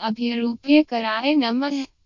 अभिरूप्यकराय नमः।